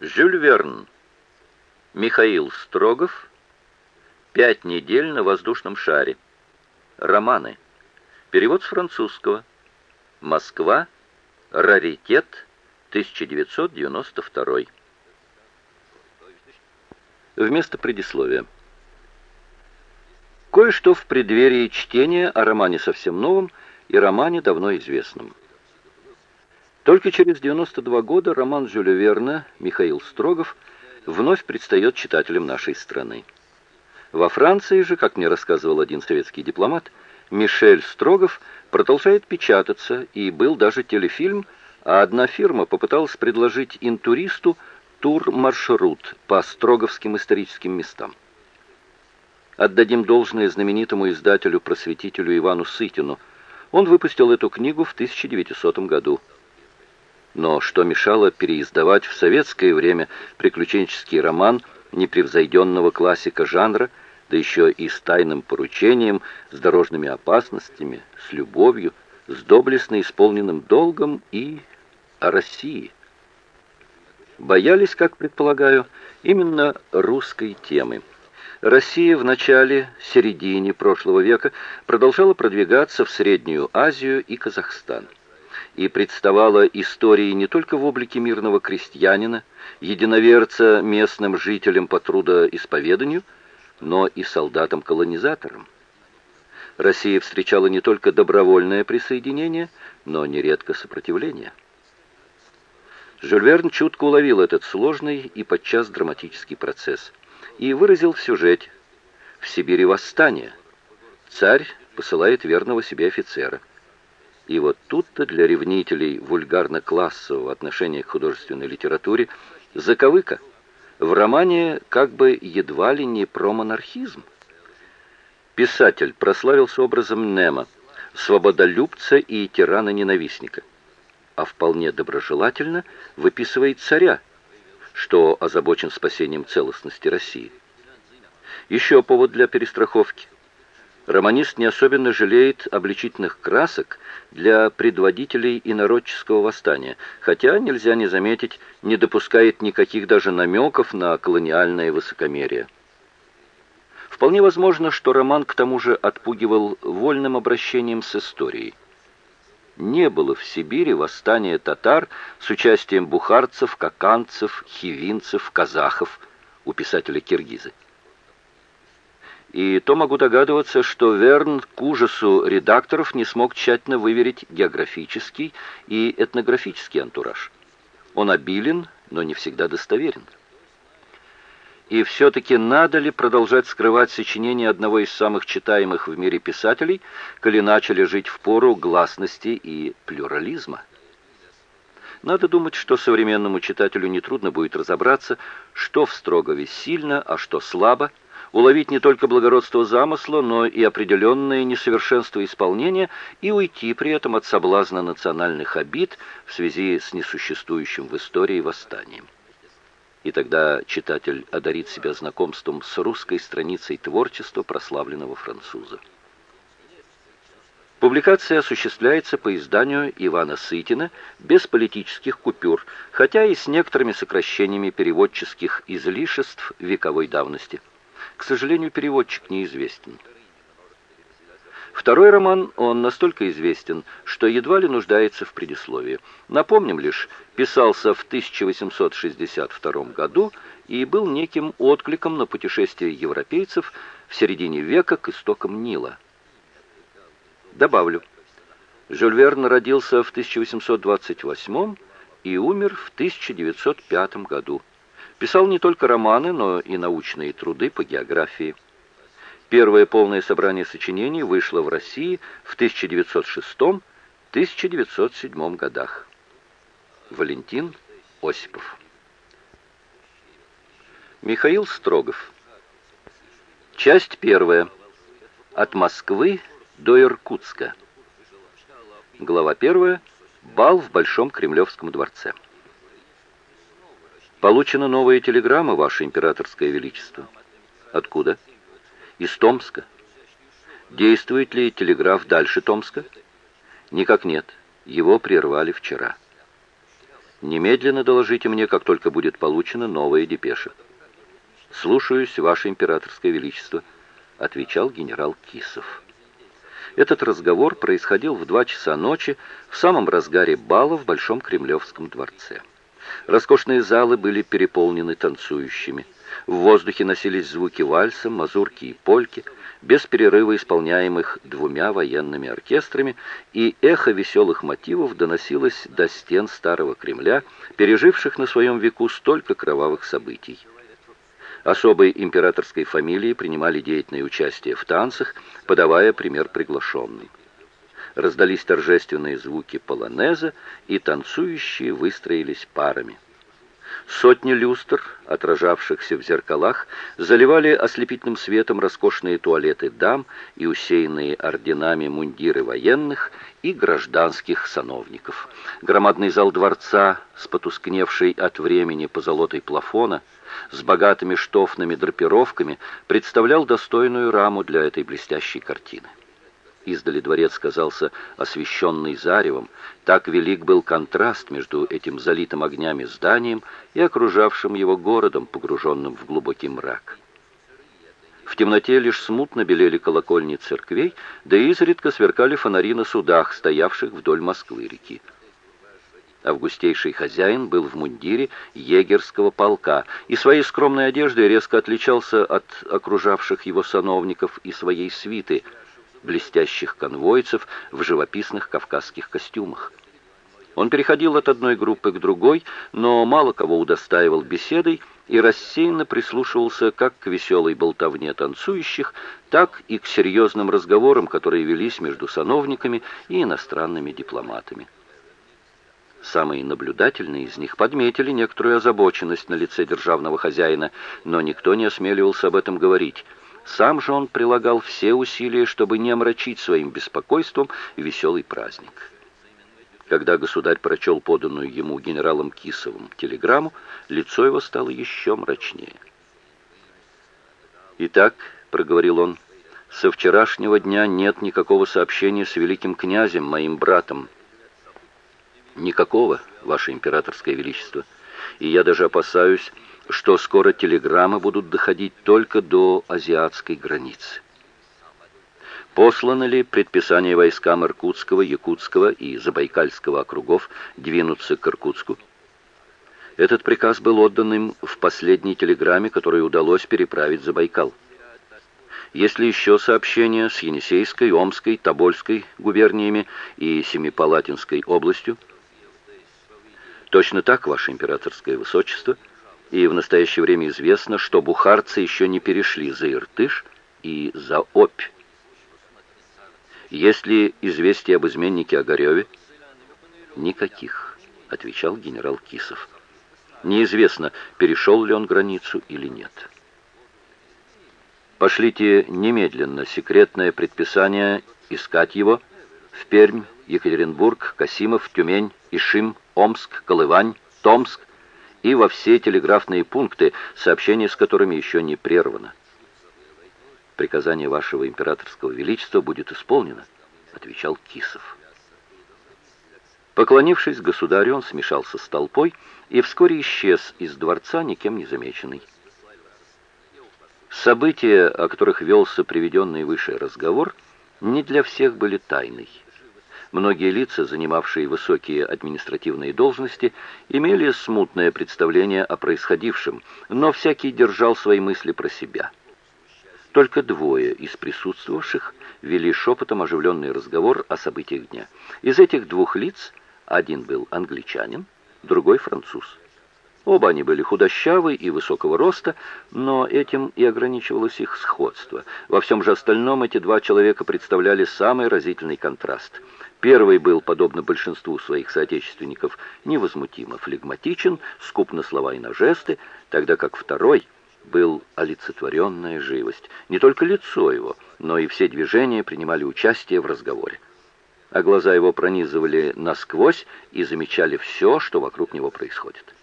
Жюль Верн. Михаил Строгов. Пять недель на воздушном шаре. Романы. Перевод с французского. Москва. Раритет. 1992. Вместо предисловия. Кое-что в преддверии чтения о романе совсем новом и романе давно известном. Только через 92 года роман Жюля Верна «Михаил Строгов» вновь предстает читателям нашей страны. Во Франции же, как мне рассказывал один советский дипломат, Мишель Строгов продолжает печататься, и был даже телефильм, а одна фирма попыталась предложить интуристу тур-маршрут по строговским историческим местам. Отдадим должное знаменитому издателю-просветителю Ивану Сытину. Он выпустил эту книгу в 1900 году. Но что мешало переиздавать в советское время приключенческий роман непревзойденного классика жанра, да еще и с тайным поручением, с дорожными опасностями, с любовью, с доблестно исполненным долгом и о России. Боялись, как предполагаю, именно русской темы. Россия в начале, середине прошлого века продолжала продвигаться в Среднюю Азию и Казахстан и представала историей не только в облике мирного крестьянина, единоверца местным жителям по трудоисповеданию, но и солдатам-колонизаторам. Россия встречала не только добровольное присоединение, но нередко сопротивление. Жюль Верн чутко уловил этот сложный и подчас драматический процесс и выразил в сюжете «В Сибири восстание. Царь посылает верного себе офицера». И вот тут-то для ревнителей вульгарно-классового отношения к художественной литературе заковыка. В романе как бы едва ли не про монархизм. Писатель прославился образом Немо, свободолюбца и тирана-ненавистника, а вполне доброжелательно выписывает царя, что озабочен спасением целостности России. Еще повод для перестраховки – романист не особенно жалеет обличительных красок для предводителей инородческого восстания, хотя, нельзя не заметить, не допускает никаких даже намеков на колониальное высокомерие. Вполне возможно, что роман к тому же отпугивал вольным обращением с историей. Не было в Сибири восстания татар с участием бухарцев, каканцев, хивинцев, казахов у писателя Киргизы и то могу догадываться, что Верн к ужасу редакторов не смог тщательно выверить географический и этнографический антураж. Он обилен, но не всегда достоверен. И все-таки надо ли продолжать скрывать сочинение одного из самых читаемых в мире писателей, коли начали жить в пору гласности и плюрализма? Надо думать, что современному читателю нетрудно будет разобраться, что в Строгове сильно, а что слабо, уловить не только благородство замысла, но и определенное несовершенство исполнения и уйти при этом от соблазна национальных обид в связи с несуществующим в истории восстанием. И тогда читатель одарит себя знакомством с русской страницей творчества прославленного француза. Публикация осуществляется по изданию Ивана Сытина без политических купюр, хотя и с некоторыми сокращениями переводческих излишеств вековой давности – к сожалению, переводчик неизвестен. Второй роман, он настолько известен, что едва ли нуждается в предисловии. Напомним лишь, писался в 1862 году и был неким откликом на путешествие европейцев в середине века к истокам Нила. Добавлю, Жюль Верн родился в 1828 и умер в 1905 году. Писал не только романы, но и научные труды по географии. Первое полное собрание сочинений вышло в России в 1906-1907 годах. Валентин Осипов. Михаил Строгов. Часть первая. От Москвы до Иркутска. Глава первая. Бал в Большом Кремлевском дворце. Получена новая телеграмма, Ваше Императорское Величество. Откуда? Из Томска. Действует ли телеграф дальше Томска? Никак нет. Его прервали вчера. Немедленно доложите мне, как только будет получена новая депеша. «Слушаюсь, Ваше Императорское Величество», — отвечал генерал Кисов. Этот разговор происходил в два часа ночи в самом разгаре бала в Большом Кремлевском дворце. Роскошные залы были переполнены танцующими. В воздухе носились звуки вальса, мазурки и польки, без перерыва исполняемых двумя военными оркестрами, и эхо веселых мотивов доносилось до стен Старого Кремля, переживших на своем веку столько кровавых событий. Особой императорской фамилии принимали деятельное участие в танцах, подавая пример приглашенным. Раздались торжественные звуки полонеза, и танцующие выстроились парами. Сотни люстр, отражавшихся в зеркалах, заливали ослепительным светом роскошные туалеты дам и усеянные орденами мундиры военных и гражданских сановников. Громадный зал дворца с потускневшей от времени позолотой плафона – с богатыми штофными драпировками представлял достойную раму для этой блестящей картины. Издали дворец казался освещенный заревом, так велик был контраст между этим залитым огнями зданием и окружавшим его городом, погруженным в глубокий мрак. В темноте лишь смутно белели колокольни церквей, да и изредка сверкали фонари на судах, стоявших вдоль Москвы-реки. Августейший хозяин был в мундире егерского полка и своей скромной одеждой резко отличался от окружавших его сановников и своей свиты, блестящих конвойцев в живописных кавказских костюмах. Он переходил от одной группы к другой, но мало кого удостаивал беседой и рассеянно прислушивался как к веселой болтовне танцующих, так и к серьезным разговорам, которые велись между сановниками и иностранными дипломатами. Самые наблюдательные из них подметили некоторую озабоченность на лице державного хозяина, но никто не осмеливался об этом говорить. Сам же он прилагал все усилия, чтобы не омрачить своим беспокойством веселый праздник. Когда государь прочел поданную ему генералом Кисовым телеграмму, лицо его стало еще мрачнее. «Итак», — проговорил он, — «со вчерашнего дня нет никакого сообщения с великим князем, моим братом». Никакого, Ваше Императорское Величество. И я даже опасаюсь, что скоро телеграммы будут доходить только до азиатской границы. Послано ли предписание войскам Иркутского, Якутского и Забайкальского округов двинуться к Иркутску? Этот приказ был отдан им в последней телеграмме, которую удалось переправить за Байкал. Есть ли еще сообщения с Енисейской, Омской, Тобольской губерниями и Семипалатинской областью? Точно так, Ваше Императорское Высочество, и в настоящее время известно, что бухарцы еще не перешли за Иртыш и за Обь. Есть ли известие об изменнике Огареве? Никаких, отвечал генерал Кисов. Неизвестно, перешел ли он границу или нет. Пошлите немедленно секретное предписание искать его в Пермь, Екатеринбург, Касимов, Тюмень, Ишим, Омск, Колывань, Томск и во все телеграфные пункты, сообщение с которыми еще не прервано. «Приказание вашего императорского величества будет исполнено», — отвечал Кисов. Поклонившись государю, он смешался с толпой и вскоре исчез из дворца, никем не замеченный. События, о которых велся приведенный выше разговор, не для всех были тайной. Многие лица, занимавшие высокие административные должности, имели смутное представление о происходившем, но всякий держал свои мысли про себя. Только двое из присутствовавших вели шепотом оживленный разговор о событиях дня. Из этих двух лиц один был англичанин, другой француз. Оба они были худощавы и высокого роста, но этим и ограничивалось их сходство. Во всем же остальном эти два человека представляли самый разительный контраст. Первый был, подобно большинству своих соотечественников, невозмутимо флегматичен, скуп на слова и на жесты, тогда как второй был олицетворенная живость. Не только лицо его, но и все движения принимали участие в разговоре. А глаза его пронизывали насквозь и замечали все, что вокруг него происходит.